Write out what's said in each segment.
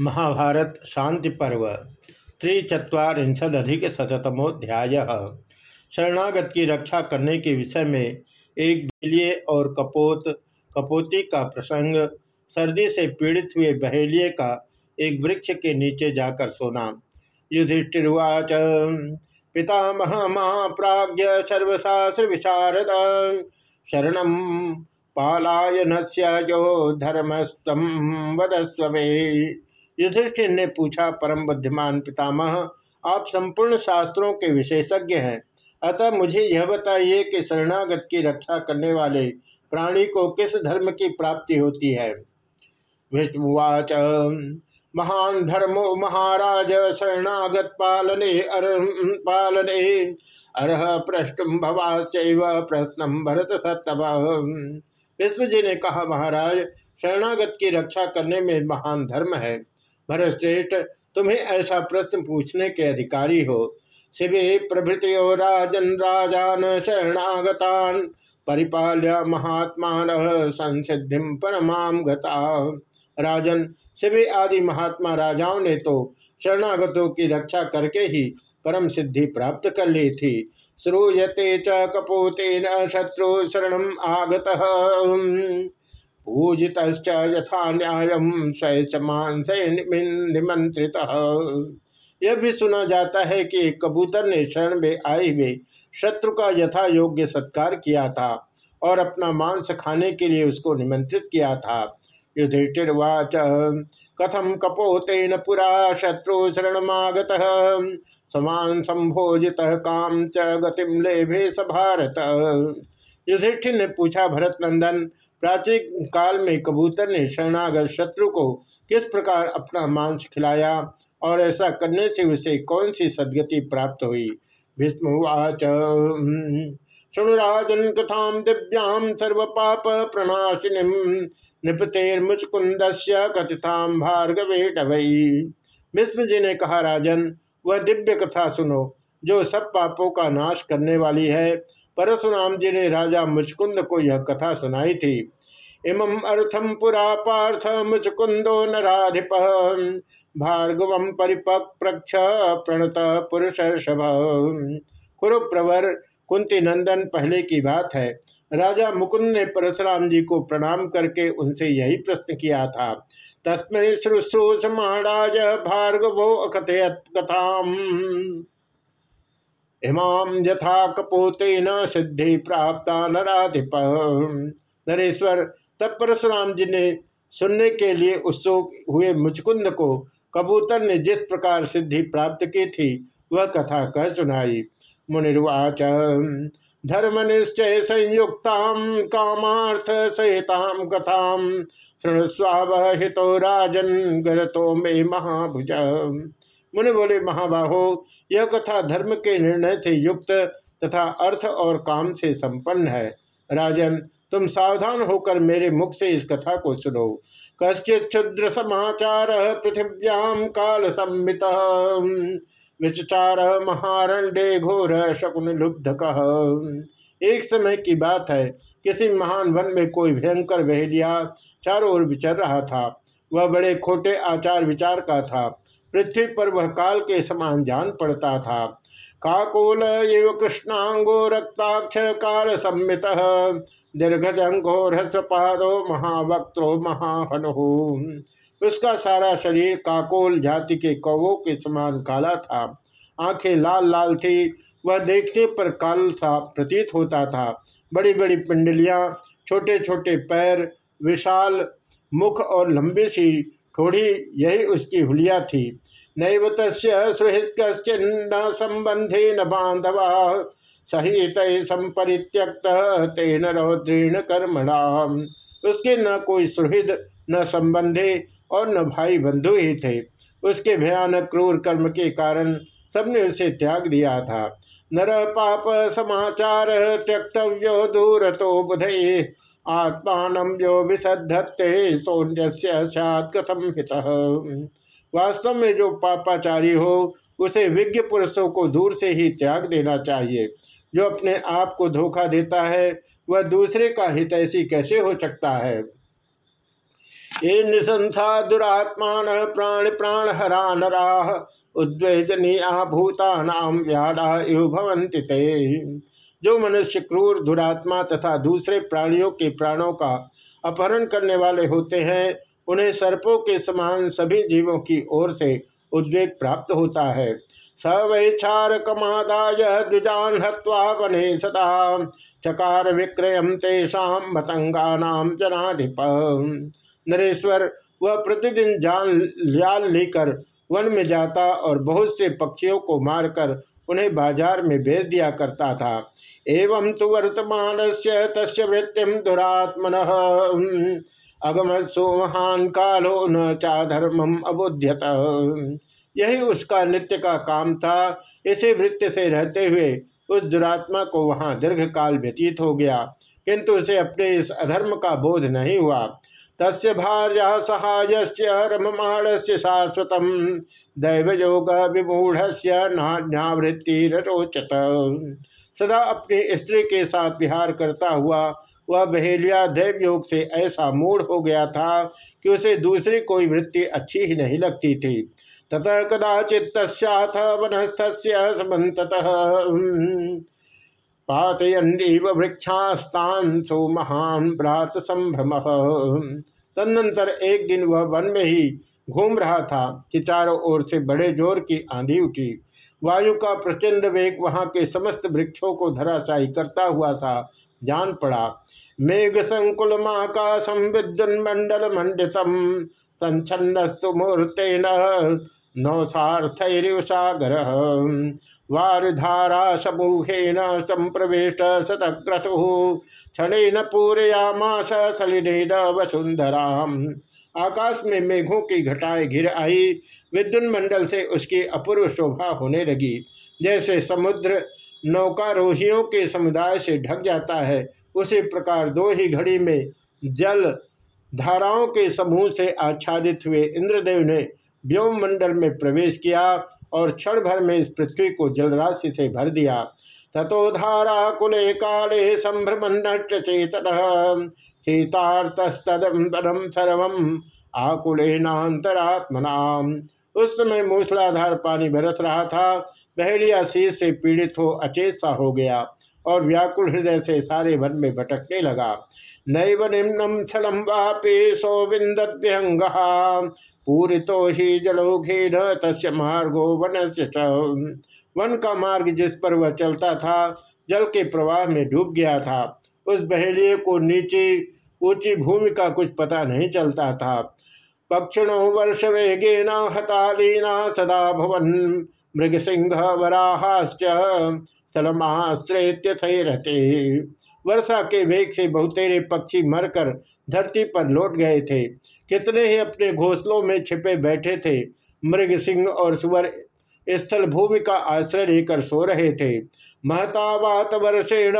महाभारत शांति पर्व त्रिचत्वारिशदिक शतमोध्याय शरणागत की रक्षा करने के विषय में एक बेलिए और कपोत, कपोती का प्रसंग, सर्दी से पीड़ित हुए बहेलिए का एक वृक्ष के नीचे जाकर सोना। युधिष्ठिर्वाच, पितामह महाप्राज्य सर्वशास्त्र विशारद, शरण पालायन से जो धर्मस्तम वदस्व युधिष्ठिर ने पूछा, परम बुद्धिमान पितामह, आप संपूर्ण शास्त्रों के विशेषज्ञ हैं। अतः मुझे यह बताइए कि शरणागत की रक्षा करने वाले प्राणी को किस धर्म की प्राप्ति होती है? विष्णुवाच महान धर्मो महाराज, शरणागत पालने अर, पालने। अर्ह पृष्ठम भवास्व प्रश्नम भरत सत्तव। विष्णु जी ने कहा, महाराज, शरणागत की रक्षा करने में महान धर्म है। भरतश्रेष्ठ, तुम्हें ऐसा प्रश्न पूछने के अधिकारी हो। शिवे प्रभृतियो राजन, राजान शरणागतान, परिपाल्य महात्मा संसिधि परमाम गता राजन, शिवे आदि महात्मा राजाओं ने तो शरणागतों की रक्षा करके ही परम सिद्धि प्राप्त कर ली थी। श्रूयते च कपोतेन शत्रु शरण आगत। पूजित यथा न्याय स्वयं निमंत्रित यह भी सुना जाता है कि कबूतर ने शरण में आए हुए शत्रु का यथा योग्य सत्कार किया था और अपना मांस खाने के लिए उसको निमंत्रित किया था। युधिष्ठिर्वाच कथम कपोतेन पुरा शत्रु शरणमागत? समान संभोजित काम च गतिम लेभे भारत। युधिष्ठिर ने पूछा भरत नंदन प्राचीन काल में कबूतर ने शरणागत शत्रु को किस प्रकार अपना मांस खिलाया और ऐसा करने से उसे कौन सी सदगति प्राप्त हुई? शुणुराजन कथाम दिव्याम सर्व पाप प्रणाशिनी। नृपतेर्मुचकुंद कथिताम भीष्म जी ने कहा, राजन, वह दिव्य कथा सुनो, जो सब पापों का नाश करने वाली है। परशुराम जी ने राजा मुचकुंद को यह कथा सुनाई थी। इमं अर्थम पुरा पार्थ मुचकुंदो नाधिप भार्गव परिपक्ष प्रणत पुरुष कुरुप्रवर कुंती नंदन पहले की बात है। राजा मुकुंद ने परशुराम जी को प्रणाम करके उनसे यही प्रश्न किया था। तस्में शुश्रूष महाराज भार्गवो अकथयत कथाम। इमाम यथा कपोते न सिद्धि प्राप्त नाधिप नरेश्वर तब परशुराम जी ने सुनने के लिए उत्सुक हुए मुचकुंद को कबूतर ने जिस प्रकार सिद्धि प्राप्त की थी, वह कथा कह सुनाई। मुनिर्वाच, धर्म निश्चय संयुक्ता कामार्थ सहिताम कथाम हितो राजन गतो मे महाभुज। मुनि बोले, महाबाहो, यह कथा धर्म के निर्णय से युक्त तथा अर्थ और काम से संपन्न है। राजन, तुम सावधान होकर मेरे मुख से इस कथा को सुनो। कश्चित क्षुद्र समाचार पृथिव्याम काल सम्मित विचार महारंडे घोर शकुन लुब्ध एक समय की बात है, किसी महान वन में कोई भयंकर बहेलिया चारों ओर विचर रहा था। वह बड़े खोटे आचार विचार का था। पृथ्वी पर वह काल के समान जान पड़ता था। काकोल एव कृष्णांगो रक्ताक्ष काल सम्मित दीर्घजंघो ह्रस्वपादो महावक्त्रो महाहनु। उसका सारा शरीर काकोल जाति के कौवों के समान काला था। आँखें लाल लाल थी, वह देखने पर काल सा प्रतीत होता था। बड़ी बड़ी पिंडलियाँ छोटे छोटे पैर, विशाल मुख और लंबी सी ठोड़ी यही उसकी हुलिया थी। नैव सुहृत कश्चिन्न संबंधे न बांधवा, सहित संपरित्यक्त तेन रौद्रीण कर्मणा उसके न कोई सुहृद, न संबंधे और न भाई बंधु ही थे। उसके भयानक क्रूर कर्म के कारण सबने उसे त्याग दिया था। नर पाप समाचार त्यक्तव्यो दूर तो बुधे आत्मान जो विसद्धते सौन्य कथम हित? वास्तव में जो पापाचारी हो, उसे विज्ञ पुरुषों को दूर से ही त्याग देना चाहिए। जो अपने आप को धोखा देता है, वह दूसरे का हित ऐसी कैसे हो सकता है? ये निशंसा दुरात्मान प्राण प्राण हरा नरा उद्वेजनीया भूतानाम व्याला इव भवंति जो मनुष्य क्रूर, दुरात्मा तथा दूसरे प्राणियों के प्राणों का अपहरण करने वाले होते हैं, उन्हें सर्पों के समान सभी जीवों की ओर से उद्वेग प्राप्त होता है। हवा चकार विक्रय तेषा मतंगा नाम जनाधिप। नरेश्वर, वह प्रतिदिन जान लियाल लेकर वन में जाता और बहुत से पक्षियों को मारकर उन्हें बाज़ार में बेच दिया करता था। एवं तो वर्तमान से तस्य वृत्तिम दुरात्मन। अगम सोमहान कालो न चाधर्मम अबुध्यत। यही उसका नित्य का काम था। इसी वृत्ति से रहते हुए उस दुरात्मा को वहाँ दीर्घ काल व्यतीत हो गया। किंतु उसे अपने इस अधर्म का बोध नहीं हुआ। तस्य भार्या सहाय रममाण से शाश्वत दैवयोग विमूढ़ से रोचत सदा अपनी स्त्री के साथ विहार करता हुआ, वह बहेलिया दैव योग से ऐसा मूढ़ हो गया था कि उसे दूसरी कोई वृत्ति अच्छी ही नहीं लगती थी। ततः कदाचित तस्थ वनस्थ समत पातयन्नीव वृक्षास्तान सो महान भ्रात संभ्रम। तदनंतर एक दिन वह वन में ही घूम रहा था कि चारों ओर से बड़े ज़ोर की आंधी उठी। वायु का प्रचंड वेग वहाँ के समस्त वृक्षों को धराशायी करता हुआ सा जान पड़ा। मेघ संकुल माकाशम विद्युन मंडल मंडितम संचन्नस्तु मूर्तेन नौसार्थरिव सागर वारधारा समूहेन संप्रवेश शतक्रतु क्षण पूरयामास सलिनेन वसुंधरा आकाश में मेघों की घटाएँ घिर आई। विद्युन मंडल से उसकी अपूर्व शोभा होने लगी। जैसे समुद्र नौकारोहियों के समुदाय से ढक जाता है, उसी प्रकार दो ही घड़ी में जल धाराओं के समूह से आच्छादित हुए इंद्रदेव ने व्योम मंडल में प्रवेश किया और क्षण भर में इस पृथ्वी को जलराशि से भर दिया। ततो धारा कुले काले संभ्रमण चेतन। सीतार्थस्तदम सर्व आकुलेनातरात्मना उस समय मूसलाधार पानी बरस रहा था। बहेलिया शीश से पीड़ित हो अचेत सा हो गया। और व्याकुल हृदय से सारे वन में भटकने लगा। नैव निम्नम छलम वापे सौविंदभ्यंग पूरी तो ही जलोघे न तस् मार्गो वन वन का मार्ग जिस पर वह चलता था, जल के प्रवाह में डूब गया था। उस बहेलिए को नीचे, ऊँची भूमि का कुछ पता नहीं चलता था। पक्षिणो वर्ष वेगेना हतालीना सदा भवन मृग सिंह वराहाश्च वर्षा के वेग से बहुतेरे पक्षी मरकर धरती पर लौट गए थे। कितने ही अपने घोंसलों में छिपे बैठे थे मृग सिंह और सुवर स्थल भूमि का आश्रय लेकर सो रहे थे। महतावात वर्षेण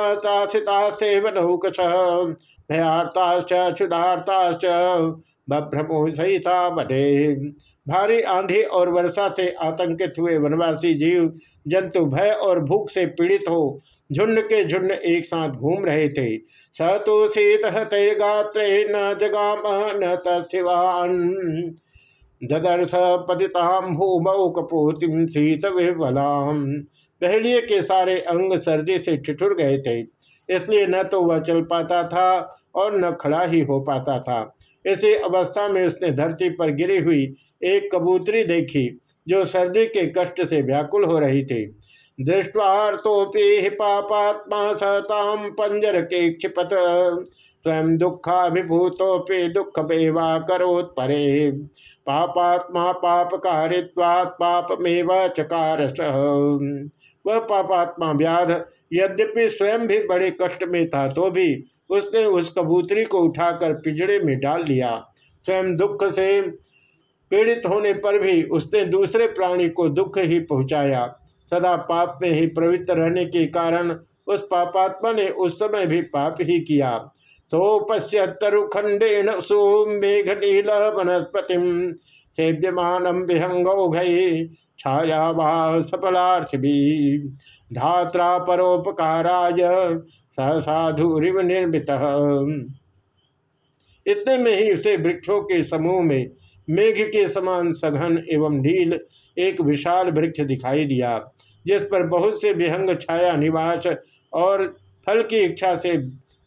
भारी आंधी और वर्षा से आतंकित हुए वनवासी जीव, जंतु भय और भूख से पीड़ित हो, झुंड के झुंड एक साथ घूम रहे थे। स तो शीत तैर्गात्रे न जगाम न तिवान ददर्श पतिताम भूमौ कपोतिम शीत विह्वलाम पहलिए के सारे अंग सर्दी से ठिठुर गए थे, इसलिए न तो वह चल पाता था और न खड़ा ही हो पाता था। इसी अवस्था में उसने धरती पर गिरी हुई एक कबूतरी देखी, जो सर्दी के कष्ट से व्याकुल हो रही थी। दृष्टवार्थोपि पापात्मा सताम पंजर के क्षिपत। स्वयं दुखाभिभूतोपि दुख बेवा करोत परे। पापात्मा पाप कारित्वात् पापमेव चकार वह पापात्मा व्याध, यद्यपि स्वयं भी बड़े कष्ट में था तो भी उसने उस कबूतरी को उठाकर पिजड़े में डाल लिया। स्वयं दुख से पीड़ित होने पर भी उसने दूसरे प्राणी को दुख ही पहुँचाया। सदा पाप में ही प्रवृत्त रहने के कारण उस पापात्मा ने उस समय भी पाप ही किया। सोपश्यतरुखंडेन सुमेघनील वनस्पति सेव्यमान विहंगौघ छाया सफलार्थ भी धात्रा परोपकाराय सहसाधुरिव निर्मित। इतने में ही उसे वृक्षों के समूह में मेघ के समान सघन एवं ढील एक विशाल वृक्ष दिखाई दिया, जिस पर बहुत से विहंग, छाया, निवास और फल की इच्छा से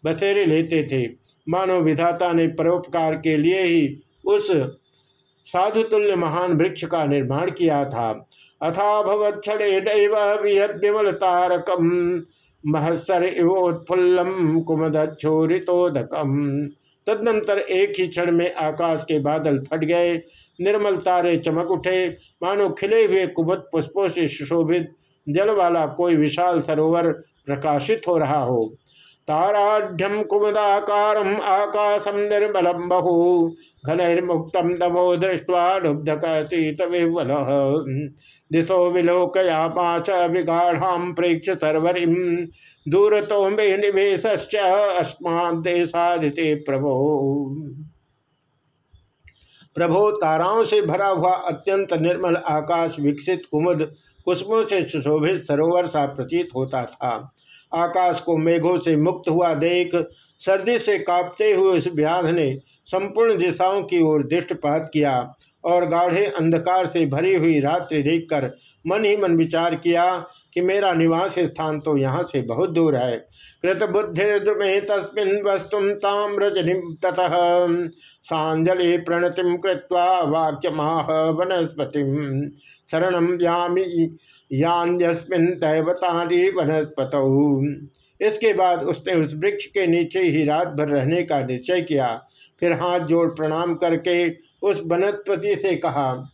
बसेरे लेते थे। मानव विधाता ने परोपकार के लिए ही उस साधुतुल्य महान वृक्ष का निर्माण किया था। अथा दैव विमल तारकम महसर इवोत्फुल्लम कुमदोरितोदकम तदनंतर एक ही क्षण में आकाश के बादल फट गए, निर्मल तारे चमक उठे। मानो खिले हुए कुबत पुष्पों से सुशोभित जल वाला कोई विशाल सरोवर प्रकाशित हो रहा हो। ताराढ़ कुमुदाकार आकाशम निर्मलम बहु। घनैर्मुक्त तमो दृष्ट्वा लुब्धक शीत विवल दिशो विलोकया पाच विगाढ़ाम प्रेक्ष सर्वरीम दूरतो मे निवेश अस्मादेशादिते प्रभो। प्रभो, ताराओं से भरा हुआ अत्यंत निर्मल आकाश विकसित कुमुद, कुसुमों से सुशोभित सरोवर सा प्रतीत होता था। आकाश को मेघों से मुक्त हुआ देख, सर्दी से कांपते हुए उस व्याध ने संपूर्ण दिशाओं की ओर दृष्टपात किया। और गाढ़े अंधकार से भरी हुई रात्रि देखकर मन ही मन विचार किया कि मेरा निवास स्थान तो यहाँ से बहुत दूर है। कृत बुद्धि तस्मिन वस्तु ताम रजनी ततः। सांजलि प्रणतिम कृत्वा वाक्य माह वनस्पति शरण यामी। यान्यस्मिन दैवतारी वनस्पत। इसके बाद उसने उस वृक्ष के नीचे ही रात भर रहने का निश्चय किया। फिर हाथ जोड़ प्रणाम करके उस वनस्पति से कहा,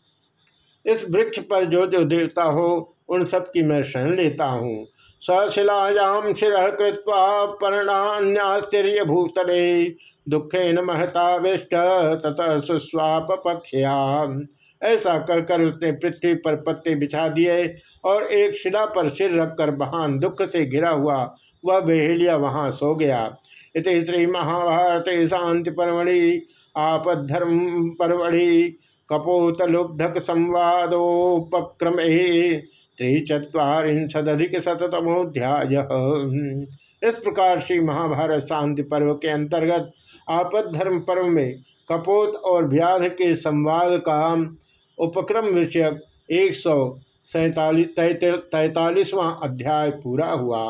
इस वृक्ष पर जो जो देवता हो, उन सब की मैं शरण लेता हूँ। सशिलायाम शिर कृत्वा पर्णान्यास्तीर्य भूतले दुखे न महताविष्ट तथा सुस्वाप पक्षया ऐसा कहकर उसने पृथ्वी पर पत्ते बिछा दिए और एक शिला पर सिर रखकर महान दुख से घिरा हुआ वह बेहलिया वहाँ सो गया। इत श्री महाभारत शांति परमणि, आपद्धर्म परमणि कपोत लुब्धक संवादोपक्रम त्रिचत्वारिशदिक शतमोध्याय इस प्रकार श्री महाभारत शांति पर्व के अंतर्गत आपद धर्म पर्व में कपोत और व्याध के संवाद का उपक्रम विषय एक सौ सैतालीस अध्याय पूरा हुआ।